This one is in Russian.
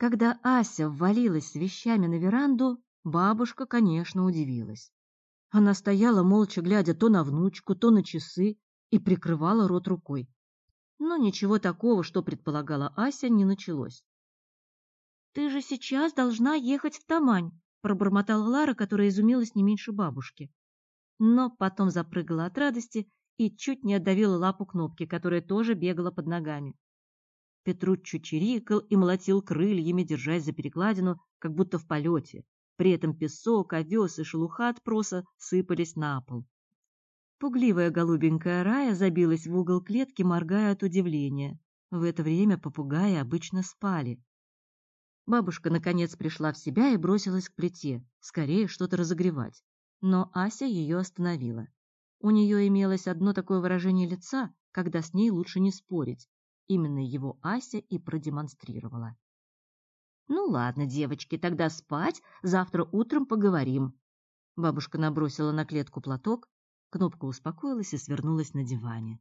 Когда Ася ввалилась с вещами на веранду, бабушка, конечно, удивилась. Она стояла, молча глядя то на внучку, то на часы, и прикрывала рот рукой. Но ничего такого, что предполагала Ася, не началось. — Ты же сейчас должна ехать в Тамань, — пробормотала Лара, которая изумилась не меньше бабушки. Но потом запрыгала от радости и чуть не отдавила лапу кнопки, которая тоже бегала под ногами. Петруччо чирикал и молотил крыльями, держась за перекладину, как будто в полете. При этом песок, овес и шелуха от проса сыпались на пол. Пугливая голубенькая Рая забилась в угол клетки, моргая от удивления. В это время попугаи обычно спали. Бабушка, наконец, пришла в себя и бросилась к плите, скорее что-то разогревать. Но Ася ее остановила. У нее имелось одно такое выражение лица, когда с ней лучше не спорить, Именно его Ася и продемонстрировала. «Ну ладно, девочки, тогда спать, завтра утром поговорим». Бабушка набросила на клетку платок, кнопка успокоилась и свернулась на диване.